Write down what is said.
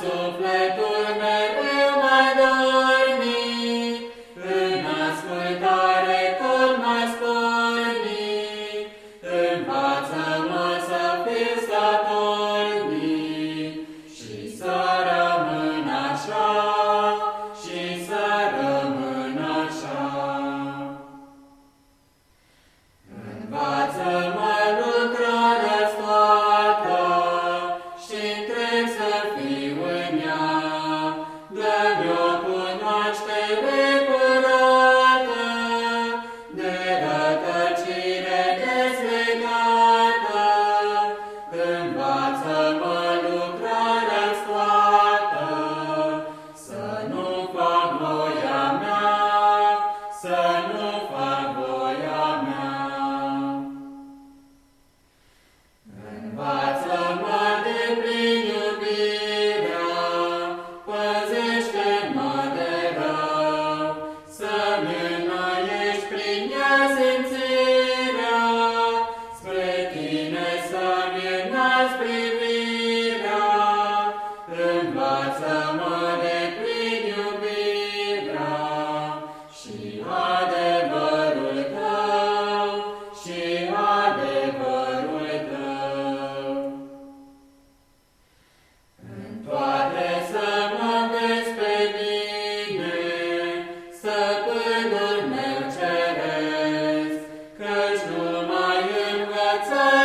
souffle There that's a